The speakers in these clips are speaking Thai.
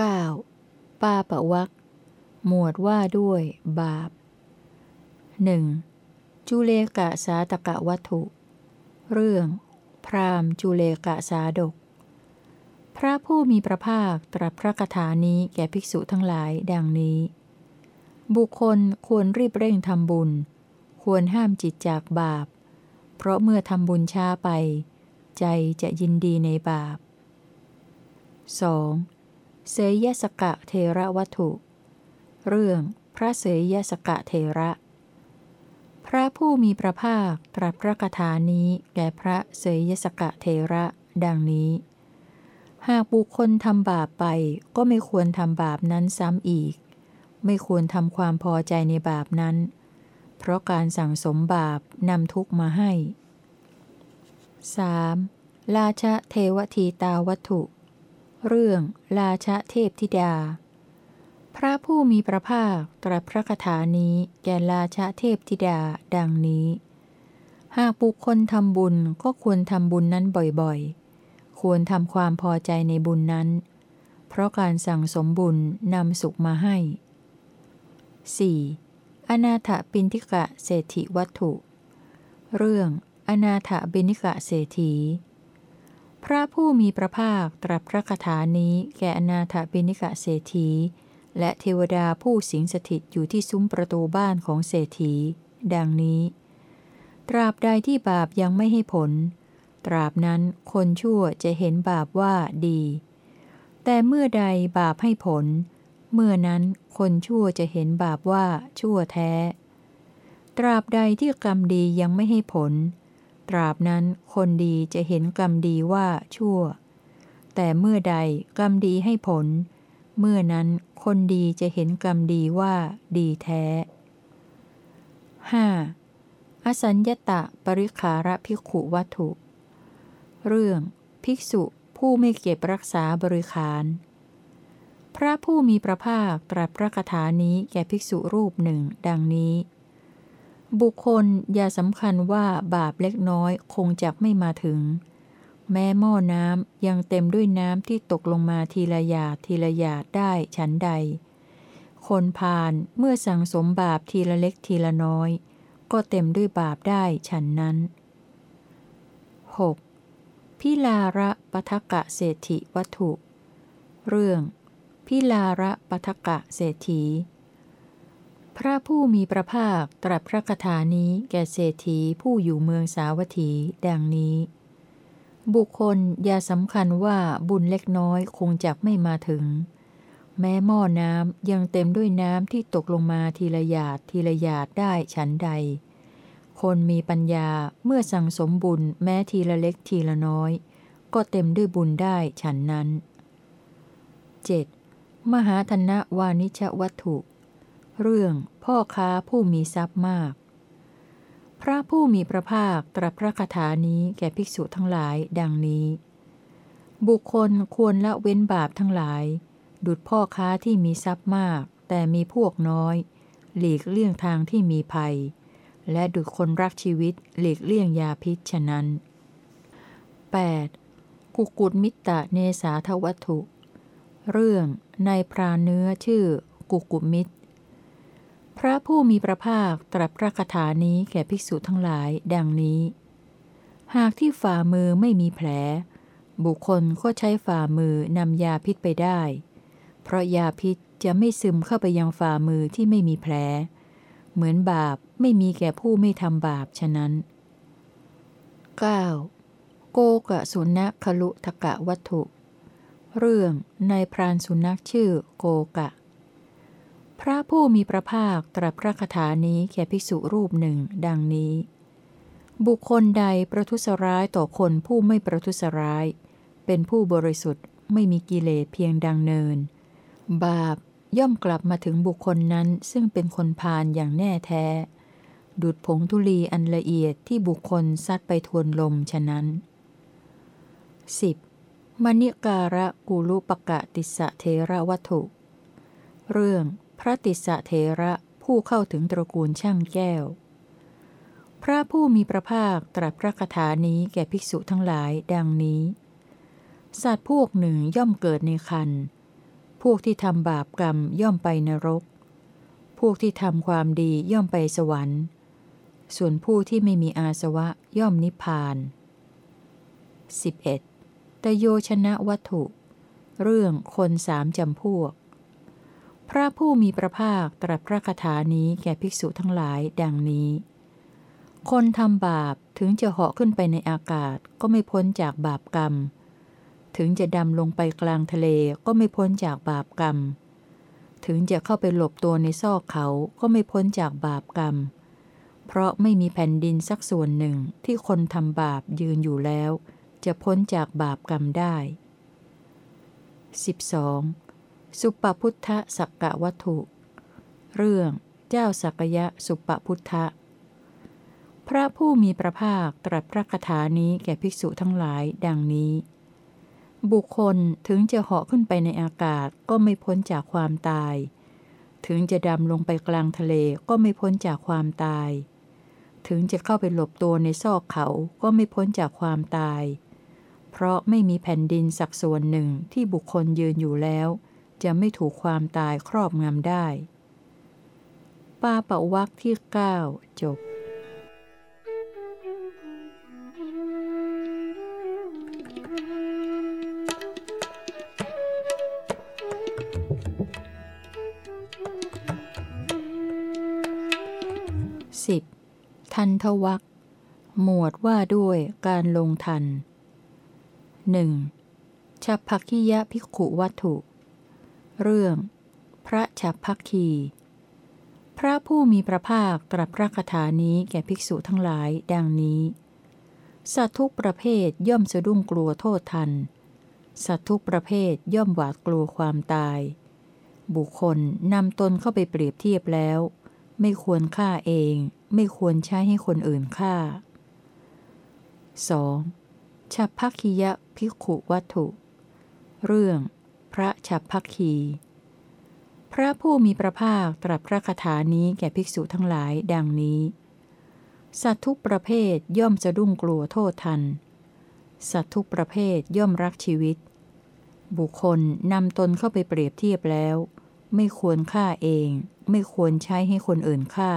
9. ป้าปะวักหมวดว่าด้วย บาป 1. จุเลกะสาตกะวัตถุ เรื่อง พรามจุเลกะสาดก พระผู้มีพระภาคตรัสพระคาถานี้แก่ภิกษุทั้งหลายดังนี้ บุคคลควรรีบเร่งทำบุญ ควรห้ามจิตจากบาป เพราะเมื่อทำบุญช้าไป ใจจะยินดีในบาป 2. เสยยสกะเทระวัตถุ เรื่องพระเสยยสกะเทระ พระผู้มีพระภาคตรัสพระคาถานี้แก่พระเสยยสกะเทระ ดังนี้ หากบุคคลทำบาปไปก็ไม่ควรทำบาปนั้นซ้ำอีก ไม่ควรทำความพอใจในบาปนั้น เพราะการสั่งสมบาปนำทุกมาให้ 3. ราชเทวทีตาวัตถุ เรื่องราชเทพธิดา พระผู้มีพระภาคตรัสพระคาถานี้แก่ราชเทพธิดาดังนี้ หากบุคคลทำบุญก็ควรทำบุญนั้นบ่อยๆ ควรทำความพอใจในบุญนั้น เพราะการสั่งสมบุญนำสุขมาให้ 4. อนาถปินทิกะเศรษฐิวัตถุ เรื่องอนาถบินิกะเศรษฐี พระผู้มีพระภาคตรัสพระคาถานี้แก่อนาถบิณิกะเศรษฐี และเทวดาผู้สิงสถิตอยู่ที่ซุ้มประตูบ้านของเศรษฐี ดังนี้ ตราบใดที่บาปยังไม่ให้ผล ตราบนั้นคนชั่วจะเห็นบาปว่าดี แต่เมื่อใดบาปให้ผล เมื่อนั้นคนชั่วจะเห็นบาปว่าชั่วแท้ ตราบใดที่กรรมดียังไม่ให้ผล ราบนั้นคนดีจะเห็นกรรมดีว่าชั่ว แต่เมื่อใดกรรมดีให้ผล เมื่อนั้นคนดีจะเห็นกรรมดีว่าดีแท้ 5. อสัญญตะปริคาระภิกขุวัตถุ เรื่อง ภิกษุผู้ไม่เก็บรักษาบริขาร พระผู้มีพระภาคตรัสพระคาถานี้แก่ภิกษุรูปหนึ่ง ดังนี้ บุคคลอย่าสำคัญว่าบาปเล็กน้อยคงจะไม่มาถึง แม้หม้อน้ำยังเต็มด้วยน้ำที่ตกลงมาทีละหยาดทีละหยาดได้ฉันใด คนพาลเมื่อสั่งสมบาปทีละเล็กทีละน้อย ก็เต็มด้วยบาปได้ฉันนั้น 6. พิลาระปทกะเศรษฐิวัตถุ เรื่อง พิลาระปทกะเศรษฐี พระผู้มีพระภาคตรัสพระคาถานี้แก่เศรษฐีผู้อยู่เมืองสาวัตถีดังนี้ บุคคลอย่าสำคัญว่าบุญเล็กน้อยคงจะไม่มาถึง แม้หม้อน้ำยังเต็มด้วยน้ำที่ตกลงมาทีละหยาดทีละหยาดได้ฉันใด คนมีปัญญาเมื่อสั่งสมบุญแม้ทีละเล็กทีละน้อย ก็เต็มด้วยบุญได้ฉันนั้น 7. มหาธนะวานิชวัตถุ เรื่องพ่อค้าผู้มีทรัพย์มาก พระผู้มีพระภาคตรัสพระคาถานี้แก่ภิกษุทั้งหลายดังนี้ บุคคลควรละเว้นบาปทั้งหลาย ดุดพ่อค้าที่มีทรัพย์มาก แต่มีพวกน้อย หลีกเลี่ยงทางที่มีภัย และดุดคนรักชีวิตหลีกเลี่ยงยาพิษฉะนั้น 8. กุกุดมิตตะเนสาทวัตถุ เรื่องในพรานเนื้อชื่อกุกุมิตร พระผู้มีพระภาคตรัสพระคาถานี้แก่ภิกษุทั้งหลายดังนี้ หากที่ฝ่ามือไม่มีแผล บุคคลก็ใช้ฝ่ามือนำยาพิษไปได้ เพราะยาพิษจะไม่ซึมเข้าไปยังฝ่ามือที่ไม่มีแผล เหมือนบาปไม่มีแก่ผู้ไม่ทำบาปฉะนั้น 9. โกกะสุนัขลุทกะวัตถุ เรื่องในพรานสุนัขชื่อโกกะ พระผู้มีพระภาคตรัสพระคาถานี้แก่ภิกษุรูปหนึ่ง ดังนี้ บุคคลใดประทุษร้ายต่อคนผู้ไม่ประทุษร้าย เป็นผู้บริสุทธิ์ไม่มีกิเลสเพียงดังเนิน บาปย่อมกลับมาถึงบุคคลนั้นซึ่งเป็นคนพาลอย่างแน่แท้ ดุดผงธุลีอันละเอียดที่บุคคลซัดไปทวนลมฉะนั้น 10. มณิการะกุลุปกะติสะเทระวัตถุ เรื่อง พระติสะเทระผู้เข้าถึงตระกูลช่างแก้ว พระผู้มีพระภาคตรัสพระคาถานี้แก่ภิกษุทั้งหลายดังนี้ สัตว์พวกหนึ่งย่อมเกิดในคันพพวกที่ทำบาปกรรมย่อมไปนรก พวกที่ทำความดีย่อมไปสวรรค์ ส่วนผู้ที่ไม่มีอาสวะย่อมนิพพาน 11. ตโยชนะวัตถุ เรื่องคนสามจำพวก พระผู้มีพระภาคตรัสพระคาถานี้แก่ภิกษุทั้งหลายดังนี้ คนทำบาปถึงจะเหาะขึ้นไปในอากาศก็ไม่พ้นจากบาปกรรม ถึงจะดำลงไปกลางทะเลก็ไม่พ้นจากบาปกรรม ถึงจะเข้าไปหลบตัวในซอกเขาก็ไม่พ้นจากบาปกรรม เพราะไม่มีแผ่นดินสักส่วนหนึ่งที่คนทำบาปยืนอยู่แล้ว จะพ้นจากบาปกรรมได้ 12. สุปพุทธสักกะวัตถุ เรื่องเจ้าสักยะสุปพุทธะ พระผู้มีพระภาคตรัสพระคาถานี้แก่ภิกษุทั้งหลายดังนี้ บุคคลถึงจะเหาะขึ้นไปในอากาศก็ไม่พ้นจากความตาย ถึงจะดำลงไปกลางทะเลก็ไม่พ้นจากความตาย ถึงจะเข้าไปหลบตัวในซอกเขาก็ไม่พ้นจากความตาย เพราะไม่มีแผ่นดินสักส่วนหนึ่งที่บุคคลยืนอยู่แล้ว จะไม่ถูกความตายครอบงำได้ ปาปะวักที่9จบ 10. ทันทวักหมวดว่าด้วยการลงทันหนึ่งฉับพักคียะภิกขุวัตถุ เรื่อง พระฉับพักคี พระผู้มีพระภาคตรัสพระคาถานี้แก่ภิกษุทั้งหลายดังนี้ สัตว์ทุกประเภทย่อมสะดุ้งกลัวโทษทัน สัตว์ทุกประเภทย่อมหวาดกลัวความตาย บุคคลนำตนเข้าไปเปรียบเทียบแล้ว ไม่ควรฆ่าเอง ไม่ควรใช้ให้คนอื่นฆ่า 2. ฉับพักคียะพิกขุวัตถุ เรื่อง พระฉับพักคี พระผู้มีพระภาคตรัสพระคาถานี้แก่ภิกษุทั้งหลายดังนี้ สัตว์ทุกประเภทย่อมจะดุ้งกลัวโทษทัน สัตว์ทุกประเภทย่อมรักชีวิต บุคคลนำตนเข้าไปเปรียบเทียบแล้ว ไม่ควรฆ่าเอง ไม่ควรใช้ให้คนอื่นฆ่า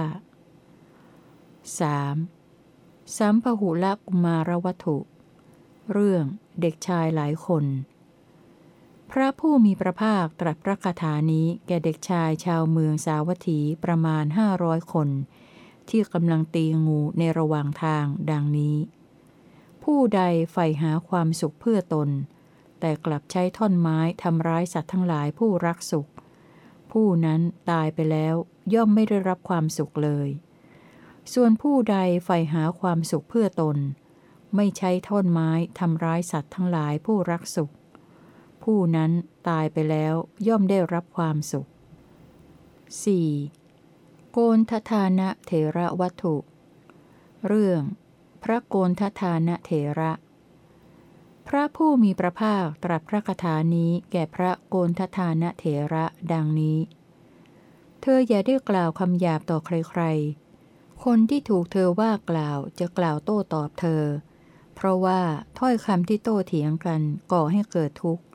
3. สัมพหุละกุมารวัตถุ เรื่องเด็กชายหลายคน พระผู้มีพระภาคตรัสพระคาถานี้แก่เด็กชายชาวเมืองสาวัตถีประมาณห้าร้อยคน ที่กำลังตีงูในระหว่างทางดังนี้ ผู้ใดใฝ่หาความสุขเพื่อตน แต่กลับใช้ท่อนไม้ทำร้ายสัตว์ทั้งหลายผู้รักสุข ผู้นั้นตายไปแล้วย่อมไม่ได้รับความสุขเลย ส่วนผู้ใดใฝ่หาความสุขเพื่อตน ไม่ใช้ท่อนไม้ทำร้ายสัตว์ทั้งหลายผู้รักสุข ผู้นั้นตายไปแล้วย่อมได้รับความสุข 4. โกนทธานะเถระวัตถุ เรื่อง พระโกนทธานะเถระ พระผู้มีพระภาคตรัสพระคาถานี้แก่พระโกนทธานะเถระดังนี้ เธออย่าได้กล่าวคำหยาบต่อใครๆ คนที่ถูกเธอว่ากล่าวจะกล่าวโต้ตอบเธอ เพราะว่าถ้อยคำที่โต้เถียงกันก่อให้เกิดทุกข์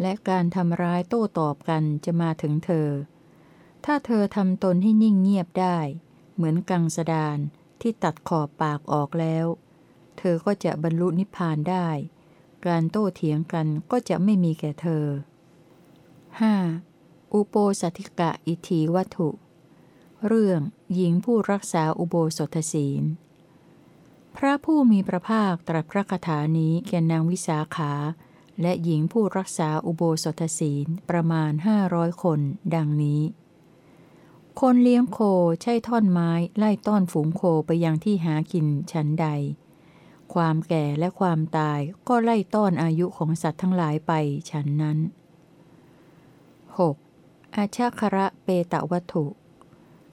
และการทำร้ายโต้ตอบกันจะมาถึงเธอ ถ้าเธอทำตนให้นิ่งเงียบได้ เหมือนกังสดานที่ตัดขอบปากออกแล้ว เธอก็จะบรรลุนิพพานได้ การโต้เถียงกันก็จะไม่มีแก่เธอ 5. อุโปสถิกะอิทีวัตถุ เรื่องหญิงผู้รักษาอุโบสถศีล พระผู้มีพระภาคตรัสพระคาถานี้แก่นางวิสาขา และหญิงผู้รักษาอุโบสถศีลประมาณห้าร้อยคน ดังนี้ คนเลี้ยงโคใช้ท่อนไม้ไล่ต้อนฝูงโคไปยังที่หากินชั้นใด ความแก่และความตายก็ไล่ต้อนอายุของสัตว์ทั้งหลายไปฉันนั้น 6. อาชาคระเปตะวัตถุ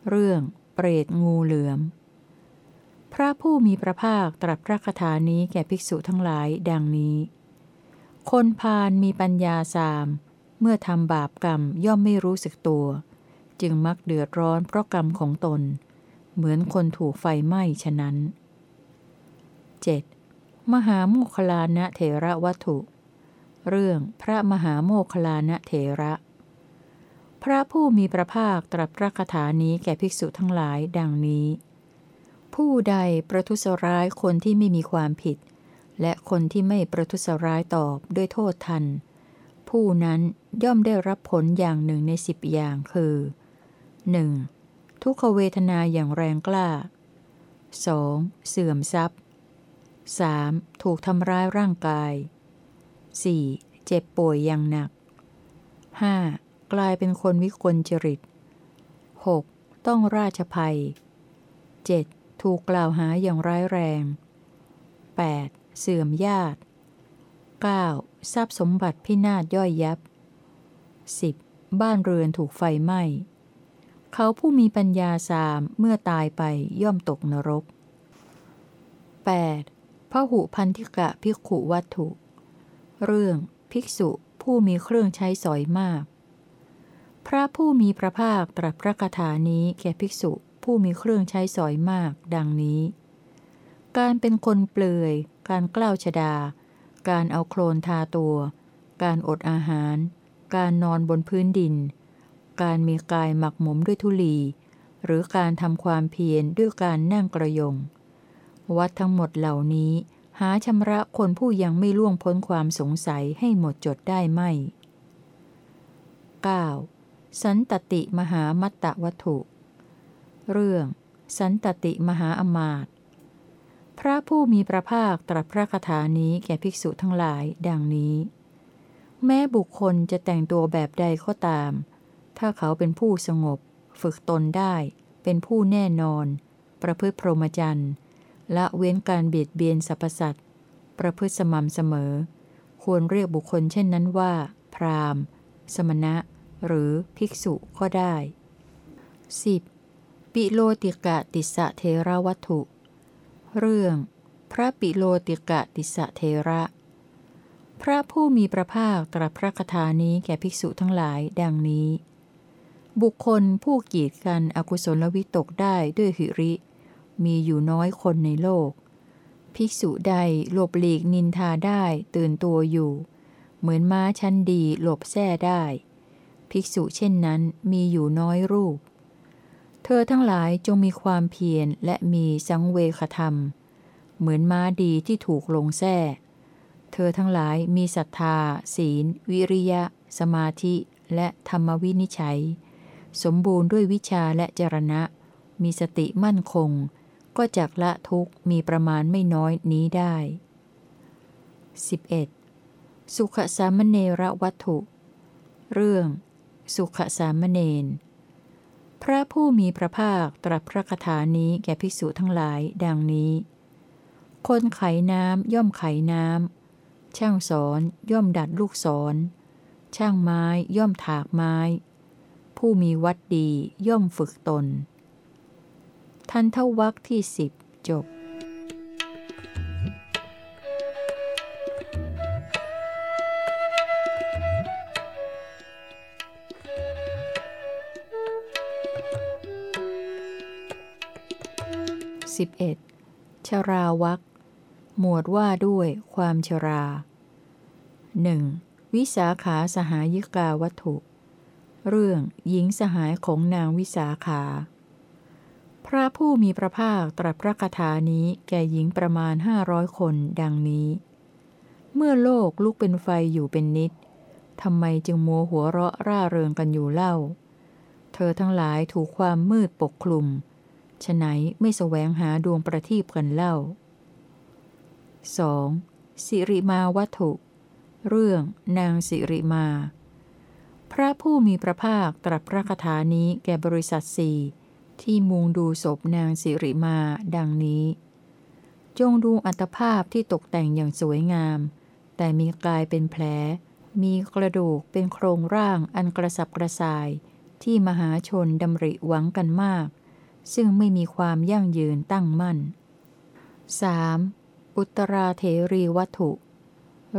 เรื่องเปรตงูเหลือม พระผู้มีพระภาคตรัสพระคาถานี้แก่ภิกษุทั้งหลายดังนี้ คนพาลมีปัญญาสาม เมื่อทำบาปกรรมย่อมไม่รู้สึกตัว จึงมักเดือดร้อนเพราะกรรมของตน เหมือนคนถูกไฟไหม้ฉะนั้น 7. มหาโมคลานะเถระวัตถุ เรื่องพระมหาโมคลานะเถระ พระผู้มีพระภาคตรัสพระคาถานี้แก่ภิกษุทั้งหลายดังนี้ ผู้ใดประทุษร้ายคนที่ไม่มีความผิด และคนที่ไม่ประทุษร้ายตอบด้วยโทษทัน ผู้นั้นย่อมได้รับผลอย่างหนึ่งในสิบอย่างคือ 1. ทุกขเวทนาอย่างแรงกล้า 2. เสื่อมทรัพย์ 3. ถูกทำร้ายร่างกาย 4. เจ็บป่วยอย่างหนัก 5. กลายเป็นคนวิกลจริต 6. ต้องราชภัย 7. ถูกกล่าวหาอย่างร้ายแรง 8. เสื่อมญาติ 9. ทรัพย์สมบัติพินาศย่อยยับ 10. บ้านเรือนถูกไฟไหม้ เขาผู้มีปัญญาสามเมื่อตายไปย่อมตกนรก 8. พระหุพันธิกะภิกขุวัตถุ เรื่องภิกษุผู้มีเครื่องใช้สอยมาก พระผู้มีพระภาคตรัสพระคาถานี้แก่ภิกษุผู้มีเครื่องใช้สอยมาก ดังนี้ การเป็นคนเปลือย การกล้าวชดา การเอาโคลนทาตัว การอดอาหาร การนอนบนพื้นดิน การมีกายหมักหมมด้วยทุลี หรือการทำความเพียรด้วยการนั่งกระยง วัดทั้งหมดเหล่านี้หาชำระคนผู้ยังไม่ล่วงพ้นความสงสัยให้หมดจดได้ไม่ 9. สันตติมหามัตตวัตถุ เรื่อง สันตติมหาอมาตย์ พระผู้มีพระภาคตรัสพระคาถานี้แก่ภิกษุทั้งหลาย ดังนี้ แม้บุคคลจะแต่งตัวแบบใดก็ตาม ถ้าเขาเป็นผู้สงบ ฝึกตนได้ เป็นผู้แน่นอน ประพฤติพรหมจรรย์ละเว้นการเบียดเบียนสรรพสัตว์ประพฤติสม่ำเสมอ ควรเรียกบุคคลเช่นนั้นว่า พรามสมณะ หรือภิกษุก็ได้ 10. ปิโลติกะติสะเทระวัตถุ เรื่อง พระปิโลติกะติสะเทระ พระผู้มีพระภาคตรัสพระคาถานี้แก่ภิกษุทั้งหลายดังนี้ บุคคลผู้กีดกันอกุศลวิตกได้ด้วยหิริ มีอยู่น้อยคนในโลก ภิกษุใดหลบหลีกนินทาได้ตื่นตัวอยู่ เหมือนม้าชั้นดีหลบแท้ได้ ภิกษุเช่นนั้นมีอยู่น้อยรูป อทั้งหลายจงมีความเพียรและมีสังเวคธรรม เหมือนม้าดีที่ถูกลงแท้เธอทั้งหลายมีศรัทธา ศีล วิริยะ สมาธิ และธรรมวินิจฉัย สมบูรณ์ด้วยวิชาและจรณะ มีสติมั่นคง ก็จักละทุกมีประมาณไม่น้อยนี้ได้ 11. สุขสามเณรวัตถุ เรื่อง สุขสามเณร พระผู้มีพระภาคตรัสพระคาถานี้แก่ภิกษุทั้งหลายดังนี้ คนไขน้ำย่อมไขน้ำ ช่างสอนย่อมดัดลูกสอน ช่างไม้ย่อมถากไม้ ผู้มีวัดดีย่อมฝึกตน ทันเทวักที่สิบจบ 11. ชราวักหมวดว่าด้วยความชราหนึ่งวิสาขาสหายิกาวัตถุ เรื่องหญิงสหายของนางวิสาขา พระผู้มีพระภาคตรัสพระคาถานี้แก่หญิงประมาณห้าร้อยคนดังนี้ เมื่อโลกลุกเป็นไฟอยู่เป็นนิดทำไมจึงมัวหัวเราะร่าเริงกันอยู่เล่า เธอทั้งหลายถูกความมืดปกคลุม ฉไหนไม่แสวงหาดวงประทีปกันเล่า 2. สิริมาวัตถุ เรื่องนางสิริมา พระผู้มีพระภาคตรัสพระคาถานี้แก่บริษัทสี่ที่มุงดูศพนางสิริมาดังนี้ จงดูอัตภาพที่ตกแต่งอย่างสวยงาม แต่มีกายเป็นแผล มีกระดูกเป็นโครงร่างอันกระสับกระส่าย ที่มหาชนดำริหวังกันมาก ซึ่งไม่มีความยั่งยืนตั้งมั่น 3. อุตราเถรีวัตถุ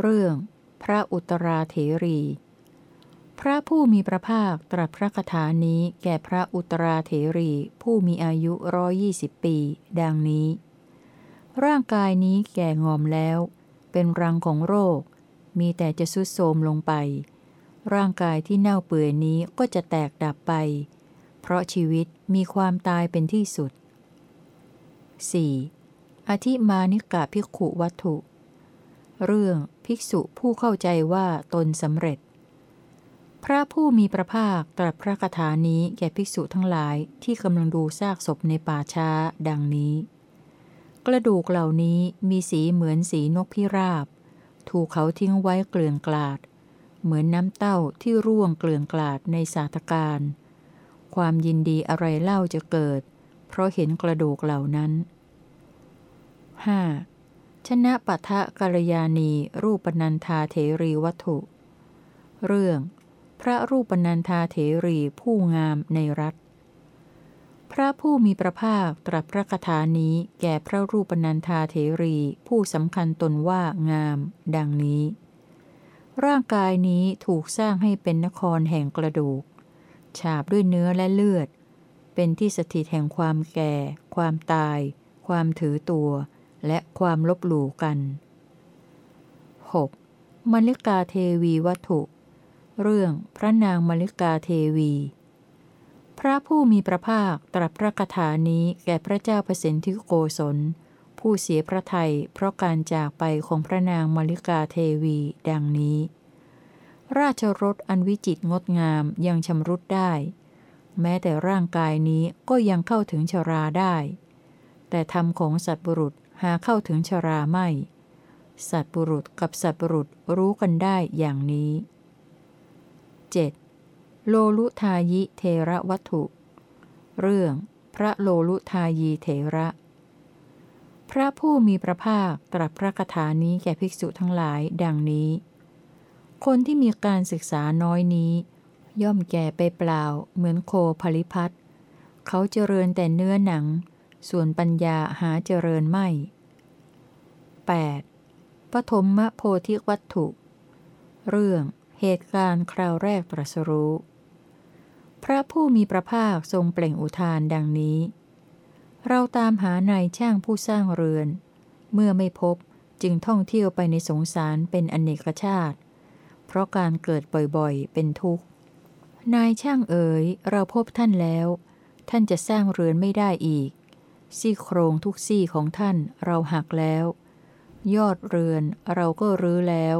เรื่องพระอุตราเถรี พระผู้มีพระภาคตรัสพระคาถานี้แก่พระอุตราเถรีผู้มีอายุร้อยี่สิบปี ดังนี้ ร่างกายนี้แก่งอมแล้ว เป็นรังของโรค มีแต่จะสุดโทมลงไป ร่างกายที่เน่าเปื่อยนี้ก็จะแตกดับไป เพราะชีวิตมีความตายเป็นที่สุด 4. อธิมานิกาภิกขุวัตถุ เรื่องภิกษุผู้เข้าใจว่าตนสำเร็จ พระผู้มีพระภาคตรัสพระคาถานี้แก่ภิกษุทั้งหลายที่กำลังดูซากศพในป่าช้าดังนี้ กระดูกเหล่านี้มีสีเหมือนสีนกพิราบ ถูกเขาทิ้งไว้เกลื่อนกลาด เหมือนน้ำเต้าที่ร่วงเกลื่อนกลาดในสาธการ ความยินดีอะไรเล่าจะเกิด เพราะเห็นกระดูกเหล่านั้น 5. ชนะปัทะกัลยาณีรูปนันธาเถรีวัตถุ เรื่อง พระรูปนันธาเถรีผู้งามในรัฐ พระผู้มีพระภาคตรัสพระคาถานี้แก่พระรูปนันธาเถรีผู้สำคัญตนว่างาม ดังนี้ ร่างกายนี้ถูกสร้างให้เป็นนครแห่งกระดูก ฉาบด้วยเนื้อและเลือด เป็นที่สถิตแห่งความแก่ ความตาย ความถือตัว และความลบหลู่กัน 6. มลิกาเทวีวัตถุ เรื่องพระนางมลิกาเทวี พระผู้มีพระภาคตรัสพระคาถานี้แก่พระเจ้าเปรตที่โกศล ผู้เสียพระทัยเพราะการจากไปของพระนางมลิกาเทวีดังนี้ ราชรถอันวิจิตรงดงามยังชำรุดได้ แม้แต่ร่างกายนี้ก็ยังเข้าถึงชราได้ แต่ธรรมของสัตว์บุรุษหาเข้าถึงชราไม่ สัตบุรุษกับสัตบุรุษรู้กันได้อย่างนี้ 7. โลลุทายิเทระวัตถุ เรื่องพระโลลุทายีเทระ พระผู้มีพระภาคตรัสพระคาถานี้แก่ภิกษุทั้งหลายดังนี้ คนที่มีการศึกษาน้อยนี้ ย่อมแก่ไปเปล่า เหมือนโคผลิพัทเขาเจริญแต่เนื้อหนัง ส่วนปัญญาหาเจริญไม่ 8. ปฐมมโพธิวัตถุ เรื่องเหตุการณ์คราวแรกตรัสรู้ พระผู้มีพระภาคทรงเปล่งอุทานดังนี้ เราตามหานายช่างผู้สร้างเรือน เมื่อไม่พบจึงท่องเที่ยวไปในสงสารเป็นอนเนกชาติ เพราะการเกิดบ่อยๆ เป็นทุกข์ นายช่างเอ๋ย เราพบท่านแล้ว ท่านจะสร้างเรือนไม่ได้อีก ซี่โครงทุกซี่ของท่านเราหักแล้ว ยอดเรือนเราก็รื้อแล้ว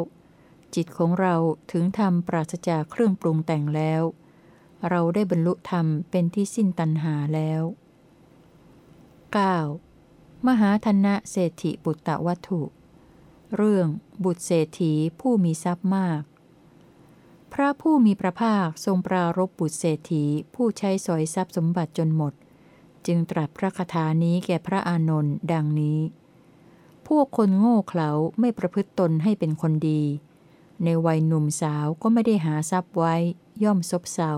จิตของเราถึงทำปราศจากเครื่องปรุงแต่งแล้ว เราได้บรรลุธรรมเป็นที่สิ้นตัณหาแล้ว 9. มหาธนะเศรษฐิบุตตวัตถุ เรื่องบุตรเศรษฐีผู้มีทรัพย์มาก พระผู้มีพระภาคทรงปรารบบุตรเศรษฐีผู้ใช้สอยทรัพย์สมบัติจนหมด จึงตรัสพระคาถานี้แก่พระอานนท์ดังนี้ พวกคนโง่เขลาไม่ประพฤติตนให้เป็นคนดี ในวัยหนุ่มสาวก็ไม่ได้หาทรัพย์ไว้ย่อมซบเซา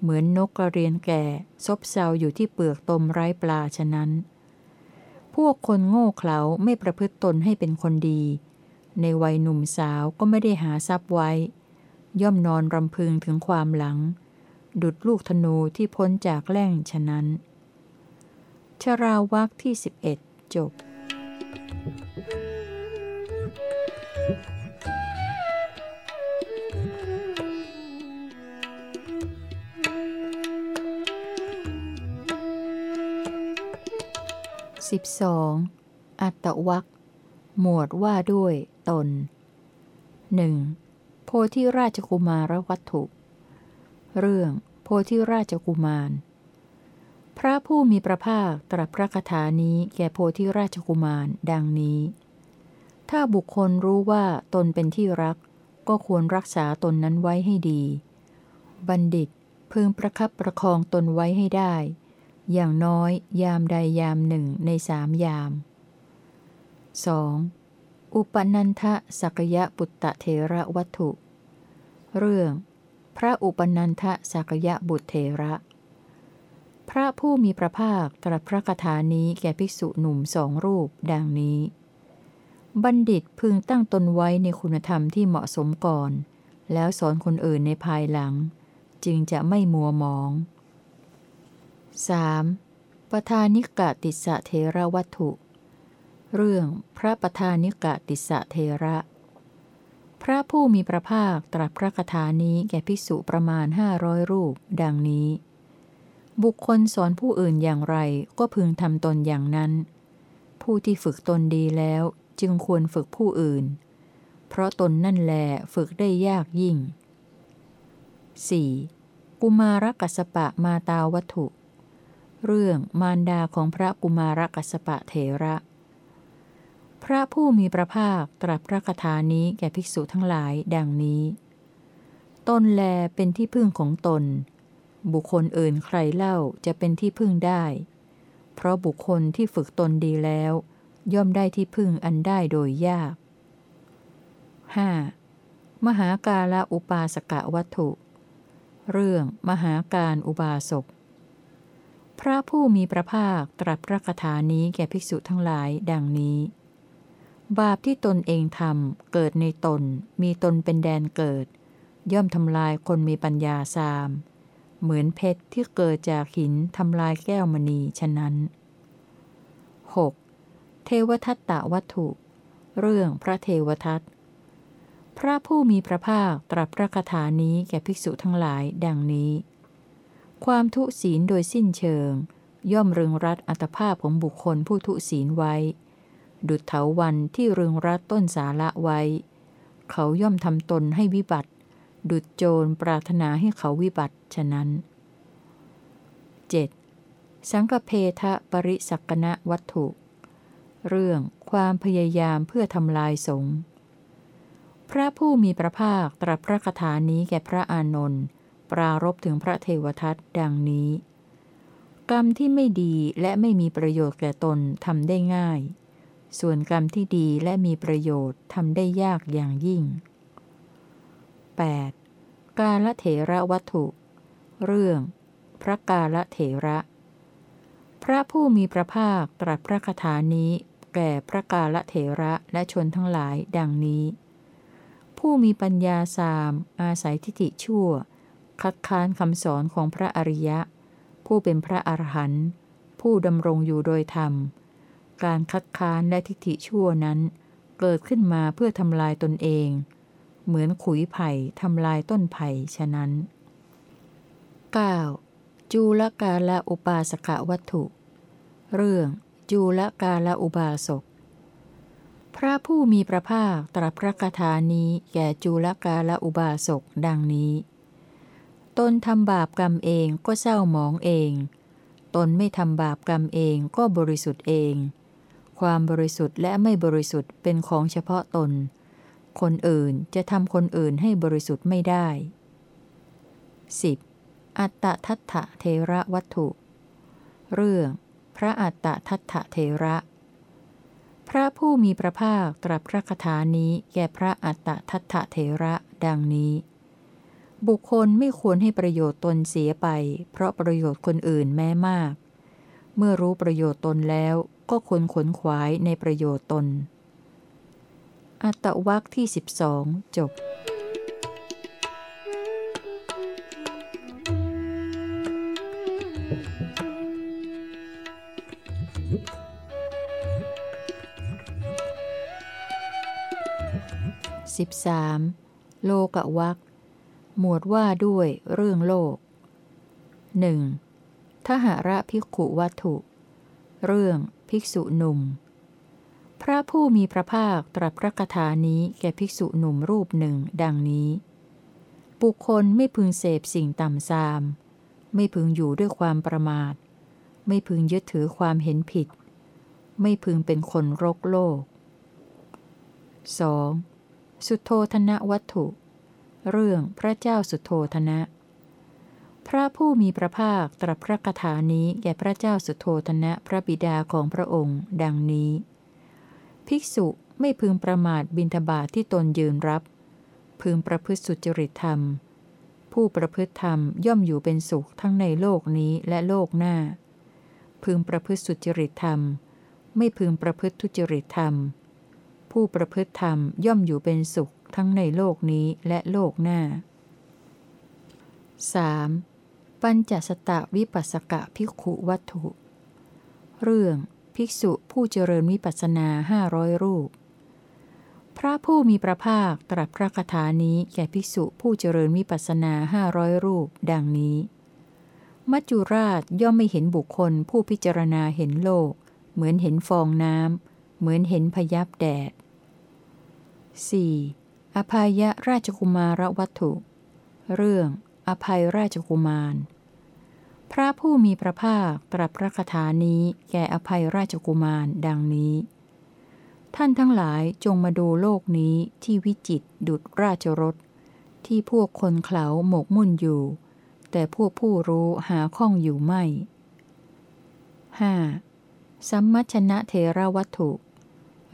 เหมือนนกกระเรียนแก่ ซบเซาอยู่ที่เปลือกตมไร้ปลาฉะนั้น พวกคนโง่เขลาไม่ประพฤติตนให้เป็นคนดี ในวัยหนุ่มสาวก็ไม่ได้หาทรัพย์ไว้ ย่อมนอนรำพึงถึงความหลัง ดุดลูกธนูที่พ้นจากแล่งฉะนั้น ชราวักที่ 11 จบสิบสองอัตวักหมวดว่าด้วยตนหนึ่ง พธิราชกุมารวัตถุ เรื่อง โพธิราชกุมาร พระผู้มีพระภาคตรัสพระคาถานี้แก่โพธิราชกุมารดังนี้ ถ้าบุคคลรู้ว่าตนเป็นที่รัก ก็ควรรักษาตนนั้นไว้ให้ดี บัณฑิตพึงประคับประคองตนไว้ให้ได้ อย่างน้อยยามใดยามหนึ่งในสามยาม 2. อุปนันทะสักยะปุตตะเทระวัตถุ เรื่อง พระอุปนันทะสักยะบุตรเทระ พระผู้มีพระภาคตรัสพระคาถานี้แก่ภิกษุหนุ่มสองรูปดังนี้ บัณฑิตพึงตั้งตนไว้ในคุณธรรมที่เหมาะสมก่อน แล้วสอนคนอื่นในภายหลัง จึงจะไม่มัวมอง 3. ปทานิกะติสะเทระวัตถุ เรื่องพระปทานิกะติสะเทระ พระผู้มีพระภาคตรัสพระคาถานี้แก่ภิกษุประมาณห้าร้อยรูป ดังนี้ บุคคลสอนผู้อื่นอย่างไรก็พึงทำตนอย่างนั้น ผู้ที่ฝึกตนดีแล้วจึงควรฝึกผู้อื่น เพราะตนนั่นแลฝึกได้ยากยิ่ง 4. กุมารกัสปะมาตาวัตถุ เรื่องมารดาของพระกุมารกัสปะเถระ ระผู้มีพระภาคตรัสพระคาถานี้แก่ภิกษุทั้งหลายดังนี้ ตนแลเป็นที่พึ่งของตน บุคคลอื่นใครเล่าจะเป็นที่พึ่งได้ เพราะบุคคลที่ฝึกตนดีแล้ว ย่อมได้ที่พึ่งอันได้โดยยาก 5. มหากาลอุปาสกะวัตถุ เรื่องมหาการอุบาสก พระผู้มีพระภาคตรัสพระคาถานี้แก่ภิกษุทั้งหลายดังนี้ บาปที่ตนเองทำเกิดในตน มีตนเป็นแดนเกิด ย่อมทำลายคนมีปัญญาสาม เหมือนเพชรที่เกิดจากหินทำลายแก้วมณีฉะนั้น 6. เทวทัตตวัตถุ เรื่องพระเทวทัตพระผู้มีพระภาคตรัสพระคาถานี้แก่ภิกษุทั้งหลายดังนี้ ความทุศีลโดยสิ้นเชิง ย่อมรึงรัดอัตภาพของบุคคลผู้ทุศีลไว้ ดุจเถาวันที่เรึงรัดต้นสาละไว้ เขาย่อมทำตนให้วิบัติ ดุจโจรปรารถนาให้เขาวิบัติฉะนั้น 7. สังกเพทะปริสักณะวัตถุ เรื่องความพยายามเพื่อทำลายสงฆ์พระผู้มีพระภาคตรัสพระคาถานี้แก่พระอานนท์ปรารบถึงพระเทวทัตดังนี้ กรรมที่ไม่ดีและไม่มีประโยชน์แก่ตนทำได้ง่าย ส่วนกรรมที่ดีและมีประโยชน์ทำได้ยากอย่างยิ่ง 8. กาลเถระวัตถุ เรื่อง พระกาลเถระ พระผู้มีพระภาคตรัสพระคาถานี้ แก่พระกาลเถระและชนทั้งหลายดังนี้ ผู้มีปัญญาสามอาศัยทิฏฐิชั่ว คัดค้านคำสอนของพระอริยะ ผู้เป็นพระอรหันต์ผู้ดำรงอยู่โดยธรรม การคัดค้านและทิฏฐิชั่วนั้น เกิดขึ้นมาเพื่อทำลายตนเอง เหมือนขุยไผ่ทำลายต้นไผ่ฉะนั้น 9. จูลกาลอุปาสกวัตถุ เรื่อง จูลกาลอุบาสก พระผู้มีพระภาคตรัสพระคาถานี้แก่จูลกาลอุบาสกดังนี้ ตนทำบาปกรรมเองก็เศร้าหมองเอง ตนไม่ทำบาปกรรมเองก็บริสุทธิ์เอง ความบริสุทธิ์และไม่บริสุทธิ์เป็นของเฉพาะตน คนอื่นจะทำคนอื่นให้บริสุทธิ์ไม่ได้ 10. อัตตทัตถะเทระวัตถุ เรื่อง พระอัตตทัตถะเทระ พระผู้มีพระภาคตรัสพระคถานี้แก่พระอัตตทัตถะเทระดังนี้ บุคคลไม่ควรให้ประโยชน์ตนเสียไป เพราะประโยชน์คนอื่นแม้มาก เมื่อรู้ประโยชน์ตนแล้ว ก็ควรขนขวายในประโยชน์ตน อัตตวักที่ 12 จบ 13. โลกวักหมวดว่าด้วยเรื่องโลก 1. ทหระภิกขุวัตถุ เรื่อง ภิกษุหนุ่ม พระผู้มีพระภาคตรัสพระคาถานี้แก่ภิกษุหนุ่มรูปหนึ่ง ดังนี้ บุคคลไม่พึงเสพสิ่งต่ำซาม ไม่พึงอยู่ด้วยความประมาท ไม่พึงยึดถือความเห็นผิด ไม่พึงเป็นคนรกโลก 2. สุโธธนะวัตถุ เรื่องพระเจ้าสุโธธนะ พระผู้มีพระภาคตรัสพระคาถานี้แก่พระเจ้าสุโธธนะพระบิดาของพระองค์ ดังนี้ ภิกษุไม่พึงประมาทบินทบาทที่ตนยืนรับ พึงประพฤติสุจริตธรรม ผู้ประพฤติธรรมย่อมอยู่เป็นสุขทั้งในโลกนี้และโลกหน้า พึงประพฤติสุจริตธรรม ไม่พึงประพฤติทุจริตธรรม ผู้ประพฤติธรรมย่อมอยู่เป็นสุขทั้งในโลกนี้และโลกหน้า 3. ปัญจสตะวิปัสสกะภิกขุวัตถุ เรื่องภิกษุผู้เจริญวิปัสสนาห้าร้อยรูป พระผู้มีพระภาคตรัสพระคาถานี้แก่ภิกษุผู้เจริญวิปัสสนาห้าร้อยรูป ดังนี้ มัจจุราชย่อมไม่เห็นบุคคลผู้พิจารณาเห็นโลก เหมือนเห็นฟองน้ำเหมือนเห็นพยับแดด 4. อภัยราชกุมารวัตถุ เรื่อง อภัยราชกุมาร พระผู้มีพระภาคตรัสพระคาถานี้แก่อภัยราชกุมารดังนี้ ท่านทั้งหลายจงมาดูโลกนี้ที่วิจิตดุดราชรถ ที่พวกคนเขาหมกมุ่นอยู่ แต่พวกผู้รู้หาข้องอยู่ไม่ 5. สัมมัชนะเทระวัตถุ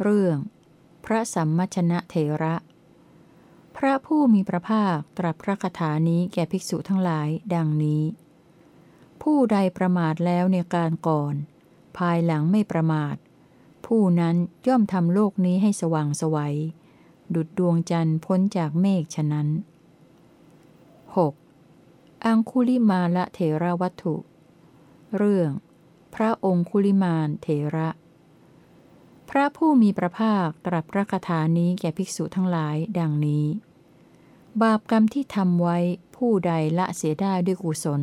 เรื่อง พระสัมมัชนะเถระ พระผู้มีพระภาคตรัสพระคาถานี้แก่ภิกษุทั้งหลาย ดังนี้ ผู้ใดประมาทแล้วในการก่อน ภายหลังไม่ประมาท ผู้นั้นย่อมทำโลกนี้ให้สว่างสวัย ดุดดวงจันทร์พ้นจากเมฆฉะนั้น 6. อังคุลิมาละเถระวัตถุ เรื่อง พระองคุลิมานเถระ พระผู้มีพระภาคตรัสพระคาถานี้แก่ภิกษุทั้งหลายดังนี้ บาปกรรมที่ทำไว้ผู้ใดละเสียได้ด้วยกุศล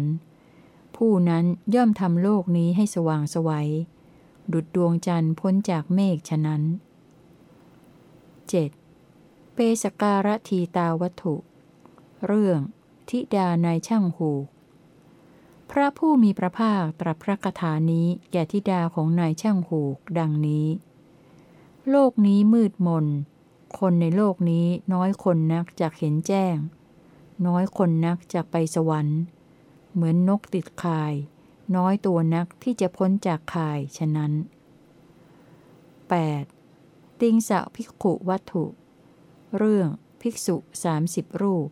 ผู้นั้นย่อมทำโลกนี้ให้สว่างสวัย ดุดดวงจันทร์พ้นจากเมฆฉะนั้น 7. เปสการทีตาวัตถุ เรื่อง ทิดานายช่างหูพระผู้มีพระภาคตรัสพระคาถานี้แก่ทิดาของนายช่างหูดังนี้ โลกนี้มืดมน คนในโลกนี้น้อยคนนักจากเห็นแจ้ง น้อยคนนักจากไปสวรรค์ เหมือนนกติดข่าย น้อยตัวนักที่จะพ้นจากข่ายฉะนั้น 8. ติงสะภิกขุวัตถุ เรื่องภิกษุสามสิบรูป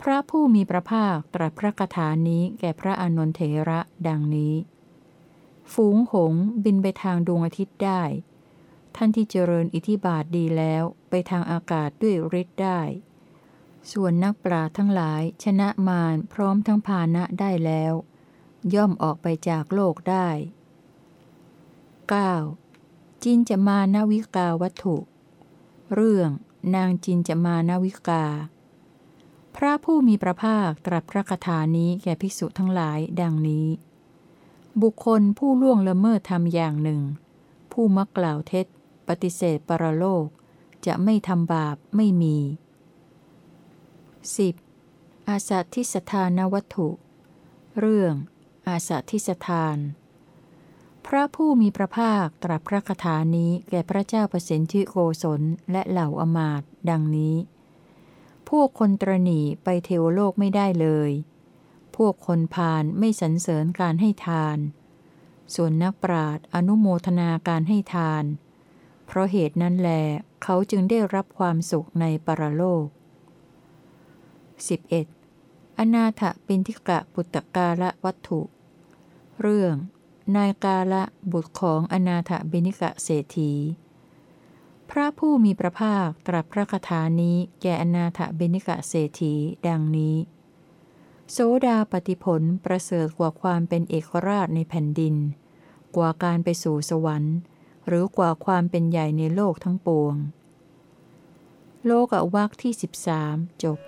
พระผู้มีพระภาคตรัสพระคาถานี้แก่พระอานนทเถระดังนี้ ฝูงหงบินไปทางดวงอาทิตย์ได้ ท่านที่เจริญอิทิบาทดีแล้วไปทางอากาศด้วยฤทธิ์ได้ ส่วนนักปราทั้งหลายชนะมารพร้อมทั้งพานะได้แล้ว ย่อมออกไปจากโลกได้ 9. จินจะมานาวิกาวัตถุ เรื่องนางจินจะมานาวิกา พระผู้มีพระภาคตรัสพระคาถานี้แก่ภิกษุทั้งหลายดังนี้ บุคคลผู้ล่วงละเมิดทำอย่างหนึ่ง ผู้มักกล่าวเท็จ ปฏิเสธปรโลก จะไม่ทำบาปไม่มี 10. อาสัติสถานวัตถุ เรื่อง อาสัติสถาน พระผู้มีพระภาคตรัสพระคถานี้แก่พระเจ้าประสิทธิโกศลและเหล่าอมาตดังนี้ พวกคนตรณีไปเทวโลกไม่ได้เลย พวกคนพาลไม่สรรเสริญการให้ทาน ส่วนนักปราดอนุโมทนาการให้ทาน เพราะเหตุนั้นแล เขาจึงได้รับความสุขในปรโลก 11. อนาถปินทิกะปุตตกาละวัตถุ เรื่อง นายกาละบุตรของอนาถบินิกะเศรษฐี พระผู้มีพระภาคตรัสพระคาถานี้แก่อนาถบินิกะเศรษฐีดังนี้ โสดาปฏิผลประเสริฐกว่าความเป็นเอกราชในแผ่นดิน กว่าการไปสู่สวรรค์ หรือกว่าความเป็นใหญ่ในโลกทั้งปวง โลกวักที่ 13 จบ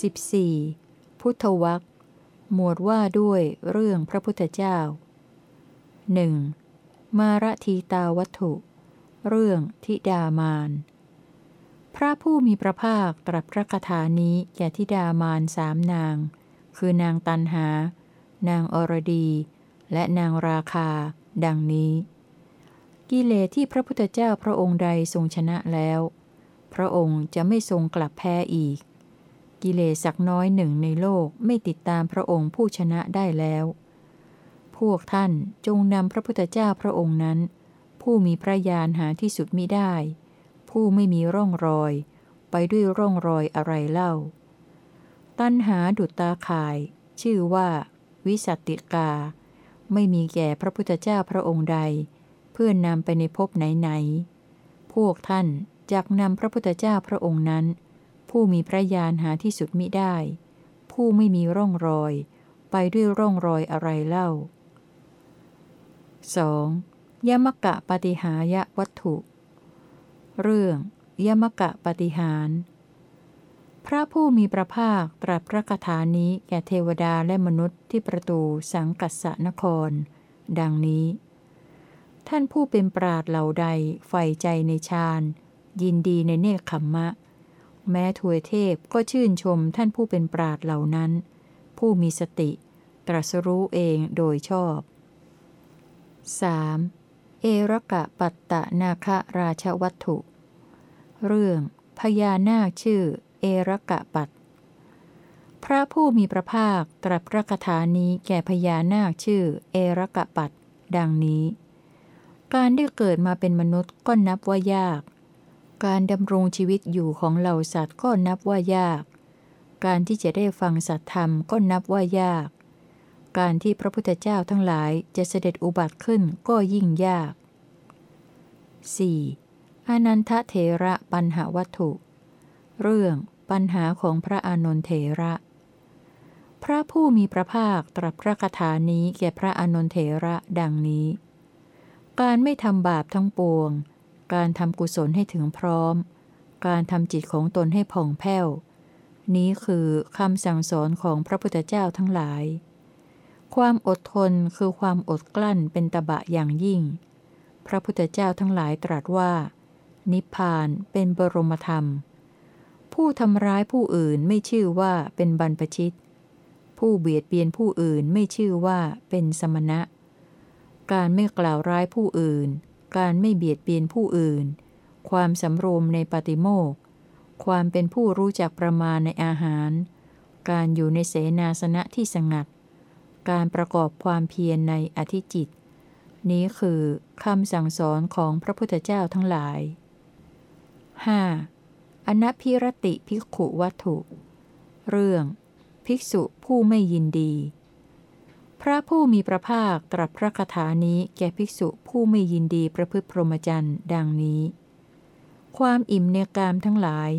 สิบสี่พุทธวักหมวดว่าด้วยเรื่องพระพุทธเจ้าหนึ่งมารทีตาวัตถุ เรื่องทิดามานพระผู้มีพระภาคตรัสพระคาถานี้แก่ทิดามานสามนาง คือนางตันหา นางอรดี และนางราคา ดังนี้ กิเลสที่พระพุทธเจ้าพระองค์ใดทรงชนะแล้ว พระองค์จะไม่ทรงกลับแพ้อีก กิเลสสักน้อยหนึ่งในโลกไม่ติดตามพระองค์ผู้ชนะได้แล้ว พวกท่านจงนำพระพุทธเจ้าพระองค์นั้น ผู้มีพระญาณหาที่สุดมิได้ ผู้ไม่มีร่องรอย ไปด้วยร่องรอยอะไรเล่า ตัณหาดุจตาข่าย ชื่อว่า วิสัตติกา ไม่มีแก่พระพุทธเจ้าพระองค์ใด เพื่อนนำไปในภพไหนไหนพวกท่านจักนำพระพุทธเจ้าพระองค์นั้น ผู้มีพระญาณหาที่สุดมิได้ ผู้ไม่มีร่องรอย ไปด้วยร่องรอยอะไรเล่า 2. ยมกะปฏิหายวัตถุ เรื่องยมกะปฏิหาร พระผู้มีพระภาคตรัสพระคาถานี้แก่เทวดาและมนุษย์ที่ประตูสังกัสสนคร ดังนี้ ท่านผู้เป็นปราดเหล่าใดใฝ่ใจในฌานยินดีในเนคขมมะ แม้ทวยเทพก็ชื่นชมท่านผู้เป็นปราดเหล่านั้น ผู้มีสติ ตรัสรู้เองโดยชอบ 3. เอรกะปัตตะนาคราชวัตถุ เรื่อง พญานาคชื่อ เอรกะปัต พระผู้มีพระภาคตรัสพระคาถานี้แก่พญานาคชื่อ เอรกะปัต ดังนี้ การได้เกิดมาเป็นมนุษย์ก็นับว่ายาก การดำรงชีวิตอยู่ของเหล่าสัตว์ก็นับว่ายาก การที่จะได้ฟังสัตธรรมก็นับว่ายาก การที่พระพุทธเจ้าทั้งหลายจะเสด็จอุบัติขึ้นก็ยิ่งยาก 4. อนันทเถระปัญหาวัตถุ เรื่องปัญหาของพระอานนทเถระ พระผู้มีพระภาคตรัสพระคาถานี้แก่พระอานนทเถระดังนี้ การไม่ทำบาปทั้งปวง การทำกุศลให้ถึงพร้อม การทำจิตของตนให้ผ่องแผ้ว นี้คือคำสั่งสอนของพระพุทธเจ้าทั้งหลาย ความอดทนคือความอดกลั้นเป็นตบะอย่างยิ่ง พระพุทธเจ้าทั้งหลายตรัสว่า นิพพานเป็นบรมธรรม ผู้ทำร้ายผู้อื่นไม่ชื่อว่าเป็นบรรพชิต ผู้เบียดเบียนผู้อื่นไม่ชื่อว่าเป็นสมณะ การไม่กล่าวร้ายผู้อื่น การไม่เบียดเบียนผู้อื่น ความสำรวมในปฏิโมกความเป็นผู้รู้จักประมาณในอาหาร การอยู่ในเสนาสนะที่สงัด การประกอบความเพียรในอธิจิต นี้คือคำสั่งสอนของพระพุทธเจ้าทั้งหลาย 5. อนัพิรติภิกขุวัตถุ เรื่องภิกษุผู้ไม่ยินดี พระผู้มีพระภาคตรัสพระคาถานี้แก่ภิกษุผู้ไม่ยินดีประพฤติพรหมจรรย์ดังนี้ ความอิ่มในกามทั้งหลาย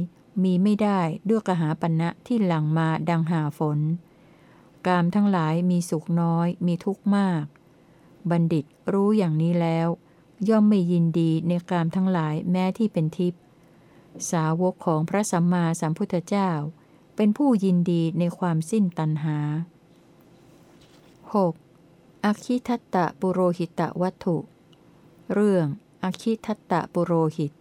มีไม่ได้ด้วยกหาปัณะที่หลั่งมาดังหาฝน กามทั้งหลายมีสุขน้อย มีทุกข์มาก บัณฑิตรู้อย่างนี้แล้ว ย่อมไม่ยินดีในกามทั้งหลายแม้ที่เป็นทิพย์สาวกของพระสัมมาสัมพุทธเจ้า เป็นผู้ยินดีในความสิ้นตัณหา 6. อคิทัตตะปุโรหิตะวัตถุ เรื่องอคิทัตตะปุโรหิต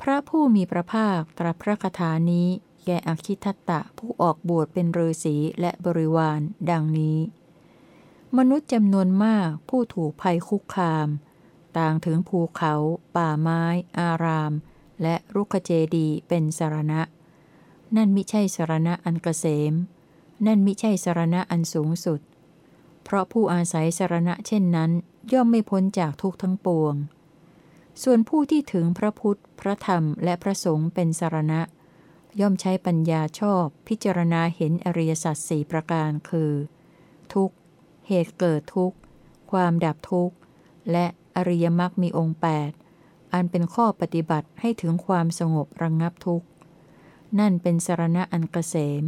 พระผู้มีพระภาคตรัสพระคาถานี้ แก่อคิทัตตะผู้ออกบวชเป็นฤาษีและบริวาร ดังนี้ มนุษย์จำนวนมากผู้ถูกภัยคุกคาม ต่างถึงภูเขา ป่าไม้ อาราม และรุกขเจดีเป็นสารณะ นั่นมิใช่สารณะอันกเกษม นั่นมิใช่สารณะอันสูงสุด เพราะผู้อาศัยสารณะเช่นนั้น ย่อมไม่พ้นจากทุกทั้งปวงส่วนผู้ที่ถึงพระพุทธ พระธรรม และพระสงฆ์เป็นสารณะ ย่อมใช้ปัญญาชอบ พิจารณาเห็นอริยสัจสี่ประการคือ ทุกเหตุเกิดทุกความดับทุกและอริยมรรคมีองค์ 8 อันเป็นข้อปฏิบัติให้ถึงความสงบระงงับทุกข์ นั่นเป็นสารณะอันกเกษม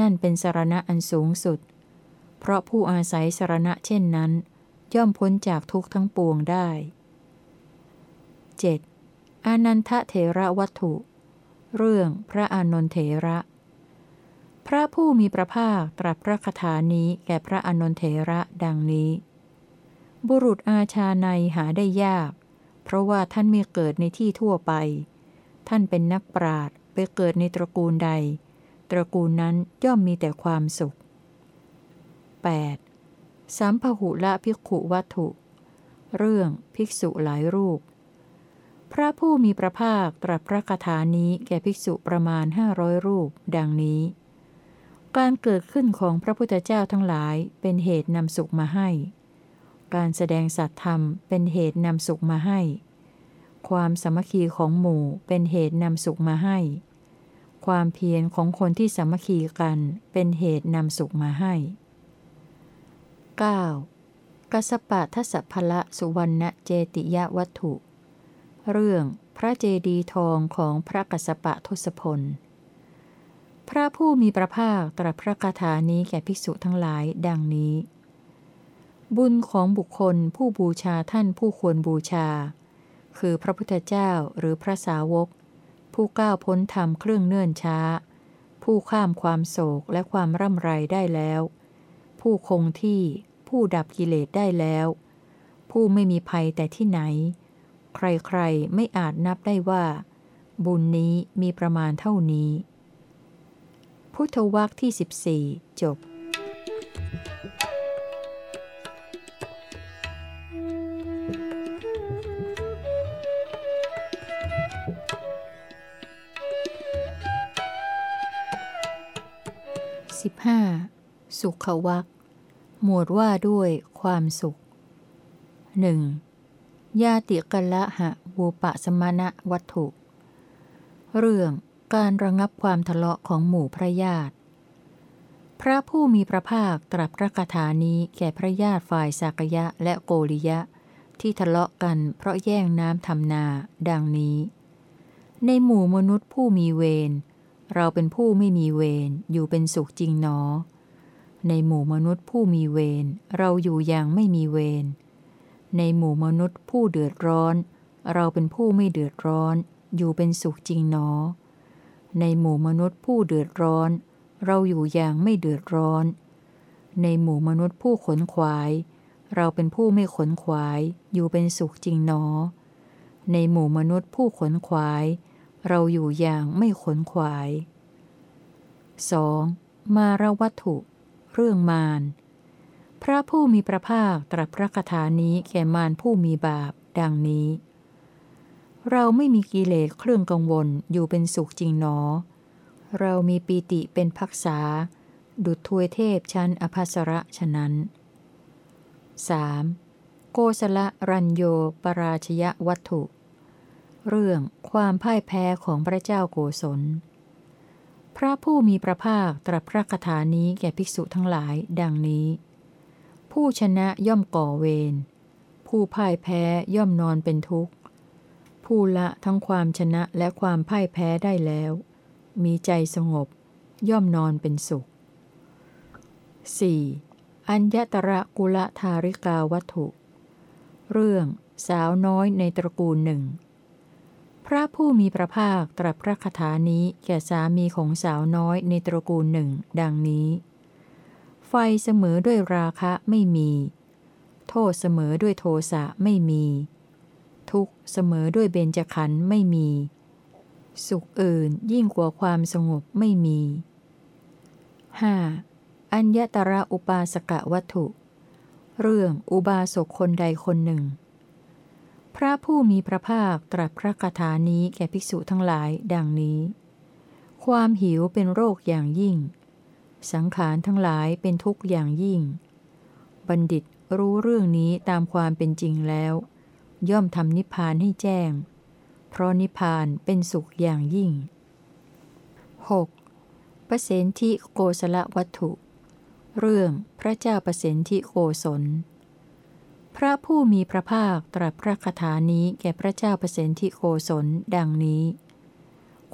นั่นเป็นสารณะอันสูงสุด เพราะผู้อาศัยสารณะเช่นนั้น ย่อมพ้นจากทุกข์ทั้งปวงได้ 7. อานันทเถระวัตถุ เรื่องพระอานนทเถระ พระผู้มีพระภาคตรัสพระคาถานี้แก่พระอานนทเถระดังนี้ บุรุษอาชาในหาได้ยาก เพราะว่าท่านไม่เกิดในที่ทั่วไป ท่านเป็นนักปราดไปเกิดในตระกูลใด ตระกูลนั้นย่อมมีแต่ความสุข 8. สัมพหุละภิกขุวัตถุ เรื่องภิกษุหลายรูป พระผู้มีพระภาคตรัสพระคาถานี้แก่ภิกษุประมาณห้าร้อยรูป ดังนี้ การเกิดขึ้นของพระพุทธเจ้าทั้งหลายเป็นเหตุนำสุขมาให้ การแสดงสัตธรรมเป็นเหตุนำสุขมาให้ ความสมัคคีของหมู่เป็นเหตุนำสุขมาให้ ความเพียรของคนที่สมัคคีกันเป็นเหตุนำสุขมาให้ 9. กัสปะทัศพละสุวรรณเจติยวัตถุ เรื่องพระเจดีทองของพระกัสสปะทศพล พระผู้มีพระภาคตรัสพระคาถานี้แก่ภิกษุทั้งหลายดังนี้ บุญของบุคคลผู้บูชาท่านผู้ควรบูชา คือพระพุทธเจ้าหรือพระสาวก ผู้ก้าวพ้นธรรมเครื่องเนื่นช้า ผู้ข้ามความโศกและความร่ำไรได้แล้ว ผู้คงที่ผู้ดับกิเลสได้แล้ว ผู้ไม่มีภัยแต่ที่ไหน ใครๆ ไม่อาจนับได้ว่า บุญนี้มีประมาณเท่านี้ พุทธวักที่ 14 จบ 15. สุขวักหมวดว่าด้วยความสุขหนึ่ง ญาติกัละหะวูปะสมณะวัตถุ เรื่องการระงับความทะเลาะของหมู่พระญาติ พระผู้มีพระภาคตรัสพระคาถานี้แก่พระญาติฝ่ายสากยะและโกริยะ ที่ทะเลาะกันเพราะแย่งน้ำทำนา ดังนี้ ในหมู่มนุษย์ผู้มีเวร เราเป็นผู้ไม่มีเวร อยู่เป็นสุขจริงหนอ ในหมู่มนุษย์ผู้มีเวร เราอยู่อย่างไม่มีเวร ในหมู่มนุษย์ผู้เดือดร้อน เราเป็นผู้ไม่เดือดร้อน อยู่เป็นสุขจริงหนอ ในหมู่มนุษย์ผู้เดือดร้อน เราอยู่อย่างไม่เดือดร้อน ในหมู่มนุษย์ผู้ขนขวาย เราเป็นผู้ไม่ขนขวาย อยู่เป็นสุขจริงหนอ ในหมู่มนุษย์ผู้ขนขวาย เราอยู่อย่างไม่ขนขวาย 2. มารวัตถุ เรื่องมาร พระผู้มีพระภาคตรัสพระคาถานี้แก่มารผู้มีบาป ดังนี้ เราไม่มีกิเลสเครื่องกังวลอยู่เป็นสุขจริงหนอ เรามีปีติเป็นพักษา ดุจทวยเทพชั้นอภัสระฉะนั้น 3. โกสละรัญโยปราชยวัตถุ เรื่องความพ่ายแพ้ของพระเจ้าโกศล พระผู้มีพระภาคตรัสพระคาถานี้แก่ภิกษุทั้งหลาย ดังนี้ ผู้ชนะย่อมก่อเวร ผู้พ่ายแพ้ย่อมนอนเป็นทุกข์ ผู้ละทั้งความชนะและความพ่ายแพ้ได้แล้ว มีใจสงบ ย่อมนอนเป็นสุข 4. อัญญตระกุลธาริกาวัตถุ เรื่องสาวน้อยในตระกูลหนึ่ง พระผู้มีพระภาคตรัสพระคาถานี้แก่สามีของสาวน้อยในตระกูลหนึ่ง ดังนี้ ไฟเสมอด้วยราคะไม่มี โทษเสมอด้วยโทสะไม่มี ทุกเสมอด้วยเบญจขันธ์ไม่มี สุขอื่นยิ่งกว่าความสงบไม่มี 5. อัญญตระอุปาสกะวัตถุ เรื่องอุบาสกคนใดคนหนึ่ง พระผู้มีพระภาคตรัสพระคาถานี้แก่ภิกษุทั้งหลายดังนี้ ความหิวเป็นโรคอย่างยิ่ง สังขารทั้งหลายเป็นทุกข์อย่างยิ่ง บัณฑิตรู้เรื่องนี้ตามความเป็นจริงแล้ว ย่อมทำนิพพานให้แจ้ง เพราะนิพพานเป็นสุขอย่างยิ่ง 6. ประเสนทิโกสละวัตถุ เรื่องพระเจ้าประเสนทิโกศล พระผู้มีพระภาคตรัสพระคาถานี้แก่พระเจ้าปรตทิโกศลดังนี้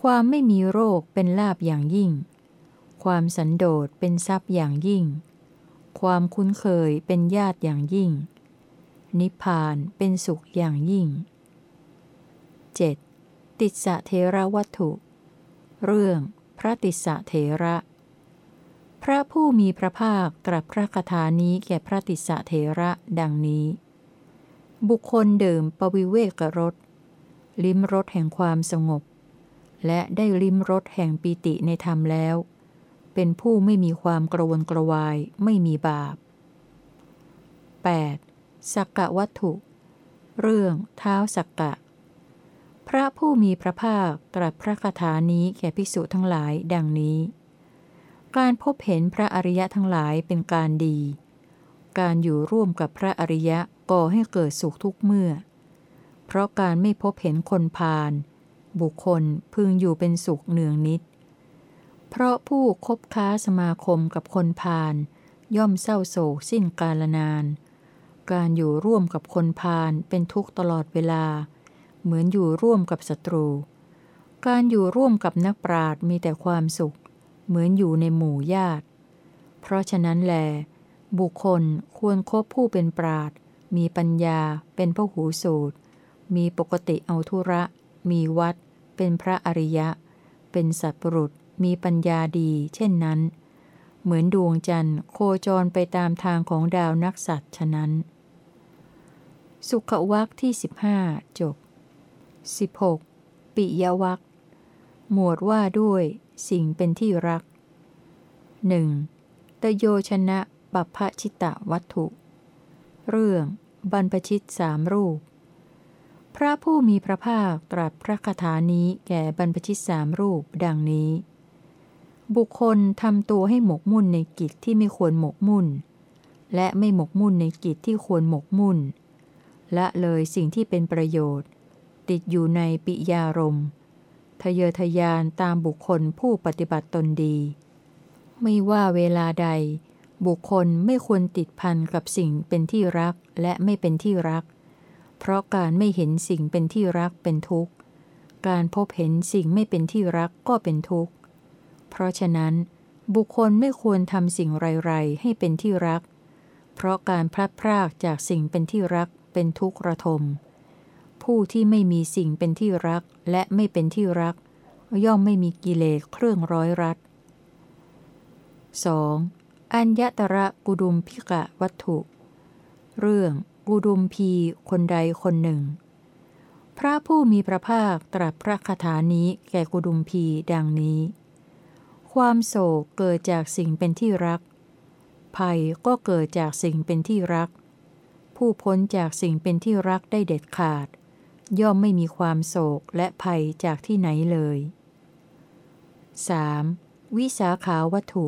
ความไม่มีโรคเป็นลาบอย่างยิ่ง ความสันโดษเป็นทรัพย์อย่างยิ่ง ความคุ้นเคยเป็นญาติอย่างยิ่ง นิพพานเป็นสุขอย่างยิ่ง 7. ติสะเทระวัตถุ เรื่องพระติสะเทระ พระผู้มีพระภาคตรัสพระคาถานี้แก่พระติสะเถระดังนี้ บุคคลเดิมปวิเวกรสลิ้มรสแห่งความสงบ และได้ลิ้มรสแห่งปีติในธรรมแล้ว เป็นผู้ไม่มีความกระวนกระวายไม่มีบาป 8. สักกะวัตถุ เรื่องเท้าสักกะ พระผู้มีพระภาคตรัสพระคาถานี้แก่ภิกษุทั้งหลายดังนี้ การพบเห็นพระอริยะทั้งหลายเป็นการดี การอยู่ร่วมกับพระอริยะก่อให้เกิดสุขทุกเมื่อ เพราะการไม่พบเห็นคนพาลบุคคลพึงอยู่เป็นสุขเนืองนิด เพราะผู้คบค้าสมาคมกับคนพาลย่อมเศร้าโศกสิ้นกาลนาน การอยู่ร่วมกับคนพาลเป็นทุกข์ตลอดเวลา เหมือนอยู่ร่วมกับศัตรู การอยู่ร่วมกับนักปราดมีแต่ความสุข เหมือนอยู่ในหมู่ญาติ เพราะฉะนั้นแล บุคคลควรครบผู้เป็นปราดมีปัญญา เป็นพหูสูตร มีปกติเอาทุระ มีวัด เป็นพระอริยะ เป็นสัตว์ปรุษ มีปัญญาดี เช่นนั้น เหมือนดวงจันทร์โคจรไปตามทางของดาวนักสัตว์ฉะนั้น สุขวักที่15จบ 16. ปิยวักหมวดว่าด้วยสิ่งเป็นที่รักหนึ่งตโยชนะปัพชิตะวัตถุ เรื่อง บรรพชิตสามรูป พระผู้มีพระภาคตรัสพระคาถานี้แก่บรรพชิตสามรูปดังนี้ บุคคลทำตัวให้หมกมุ่นในกิจที่ไม่ควรหมกมุ่น และไม่หมกมุ่นในกิจที่ควรหมกมุ่น ละเลยสิ่งที่เป็นประโยชน์ ติดอยู่ในปิยารมณ์ทะเยอทะยานตามบุคคลผู้ปฏิบัติตนดี ไม่ว่าเวลาใด บุคคลไม่ควรติดพันกับสิ่งเป็นที่รักและไม่เป็นที่รัก เพราะการไม่เห็นสิ่งเป็นที่รักเป็นทุกข์ การพบเห็นสิ่งไม่เป็นที่รักก็เป็นทุกข์ เพราะฉะนั้น บุคคลไม่ควรทำสิ่งไรๆ ให้เป็นที่รัก เพราะการพลัดพรากจากสิ่งเป็นที่รักเป็นทุกข์ระทม ผู้ที่ไม่มีสิ่งเป็นที่รักและไม่เป็นที่รัก ย่อมไม่มีกิเลสเครื่องร้อยรัด 2. อัญญตระกุดุมพิกะวัตถุ เรื่องกุดุมพีคนใดคนหนึ่ง พระผู้มีพระภาคตรัสพระคาถานี้แก่กุดุมพีดังนี้ ความโศกเกิดจากสิ่งเป็นที่รัก ภัยก็เกิดจากสิ่งเป็นที่รัก ผู้พ้นจากสิ่งเป็นที่รักได้เด็ดขาด ย่อมไม่มีความโศกและภัยจากที่ไหนเลย 3. วิสาขาวัตถุ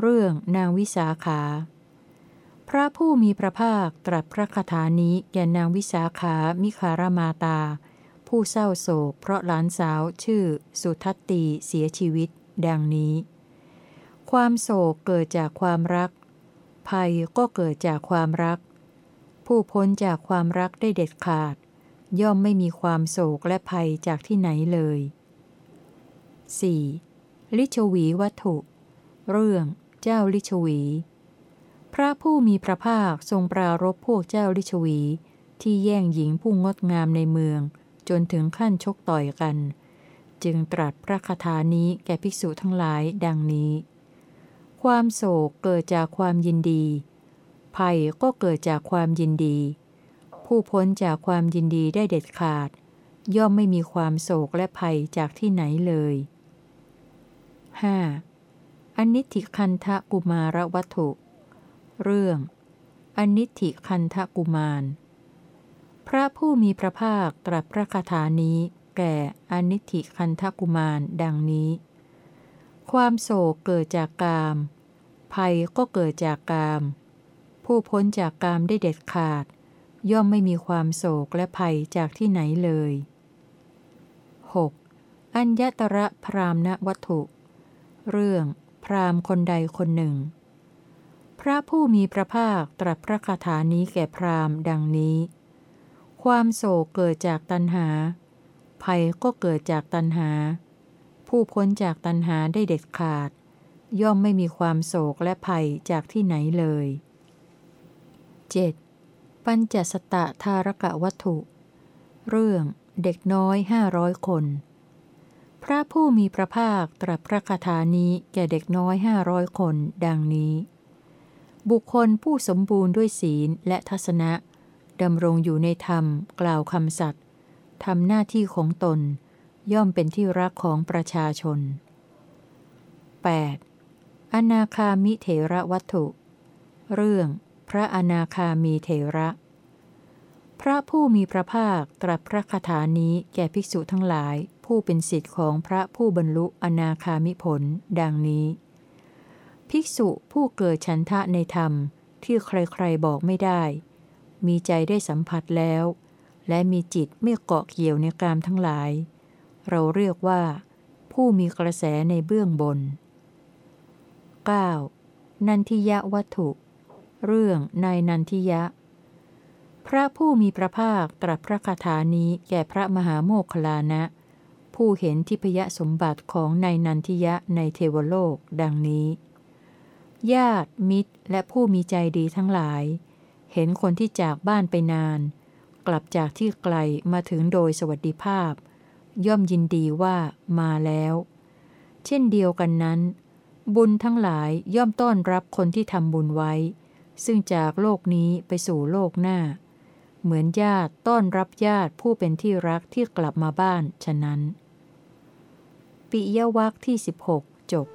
เรื่องนางวิสาขา พระผู้มีพระภาคตรัสพระคาถานี้แก่นางวิสาขามิคารมาตา ผู้เศร้าโศกเพราะหลานสาวชื่อสุทัตตีเสียชีวิต ดังนี้ ความโศกเกิดจากความรัก ภัยก็เกิดจากความรัก ผู้พ้นจากความรักได้เด็ดขาด ย่อมไม่มีความโศกและภัยจากที่ไหนเลย 4. ลิชวีวัตถุ เรื่องเจ้าลิชวี พระผู้มีพระภาคทรงปรารบพวกเจ้าลิชวี ที่แย่งหญิงผู้งดงามในเมือง จนถึงขั้นชกต่อยกัน จึงตรัสพระคาถานี้แก่ภิกษุทั้งหลายดังนี้ ความโศกเกิดจากความยินดี ภัยก็เกิดจากความยินดี ผู้พ้นจากความยินดีได้เด็ดขาด ย่อมไม่มีความโศกและภัยจากที่ไหนเลย 5. อนิธิคันทะกุมารวัตถุ เรื่องอนิธิคันทะกุมาร พระผู้มีพระภาคตรัสพระคาถานี้ แก่อนิธิคันทกุมารดังนี้ ความโศกเกิดจากกาม ภัยก็เกิดจากกาม ผู้พ้นจากกามได้เด็ดขาด ย่อมไม่มีความโศกและภัยจากที่ไหนเลย 6. อัญญตระพรามณวัตถุ เรื่องพรามคนใดคนหนึ่ง พระผู้มีพระภาคตรัสพระคาถานี้แก่พรามดังนี้ ความโศกเกิดจากตัณหา ภัยก็เกิดจากตัณหา ผู้พ้นจากตัณหาได้เด็ดขาด ย่อมไม่มีความโศกและภัยจากที่ไหนเลย 7. ปัญจสตะทารกะวัตถุ เรื่องเด็กน้อยห้าร้อยคน พระผู้มีพระภาคตรัสพระคาถานี้แก่เด็กน้อยห้าร้อยคน ดังนี้ บุคคลผู้สมบูรณ์ด้วยศีลและทัศนะดำรงอยู่ในธรรมกล่าวคำสัตย์ ทำหน้าที่ของตน ย่อมเป็นที่รักของประชาชน 8. อนาคามิเถระวัตถุ เรื่อง พระอนาคามีเถระ พระผู้มีพระภาคตรัสพระคาถานี้แก่ภิกษุทั้งหลายผู้เป็นสิทธิ์ของพระผู้บรรลุอนาคามิผล ดังนี้ ภิกษุผู้เกิดฉันทะในธรรมที่ใครๆบอกไม่ได้ มีใจได้สัมผัสแล้ว และมีจิตไม่เกาะเกี่ยวในกามทั้งหลาย เราเรียกว่า ผู้มีกระแสในเบื้องบน 9. นันทิยะวัตถุ เรื่องนายนันทิยะ พระผู้มีพระภาคตรัสพระคาถานี้แก่พระมหาโมคคลานะ ผู้เห็นทิพยสมบัติของในนันทิยะในเทวโลก ดังนี้ ญาติมิตรและผู้มีใจดีทั้งหลาย เห็นคนที่จากบ้านไปนาน กลับจากที่ไกลมาถึงโดยสวัสดิภาพ ย่อมยินดีว่ามาแล้ว เช่นเดียวกันนั้น บุญทั้งหลายย่อมต้อนรับคนที่ทำบุญไว้ ซึ่งจากโลกนี้ไปสู่โลกหน้า เหมือนญาติต้อนรับญาติผู้เป็นที่รักที่กลับมาบ้านฉะนั้น ปิยวักที่ 16 จบ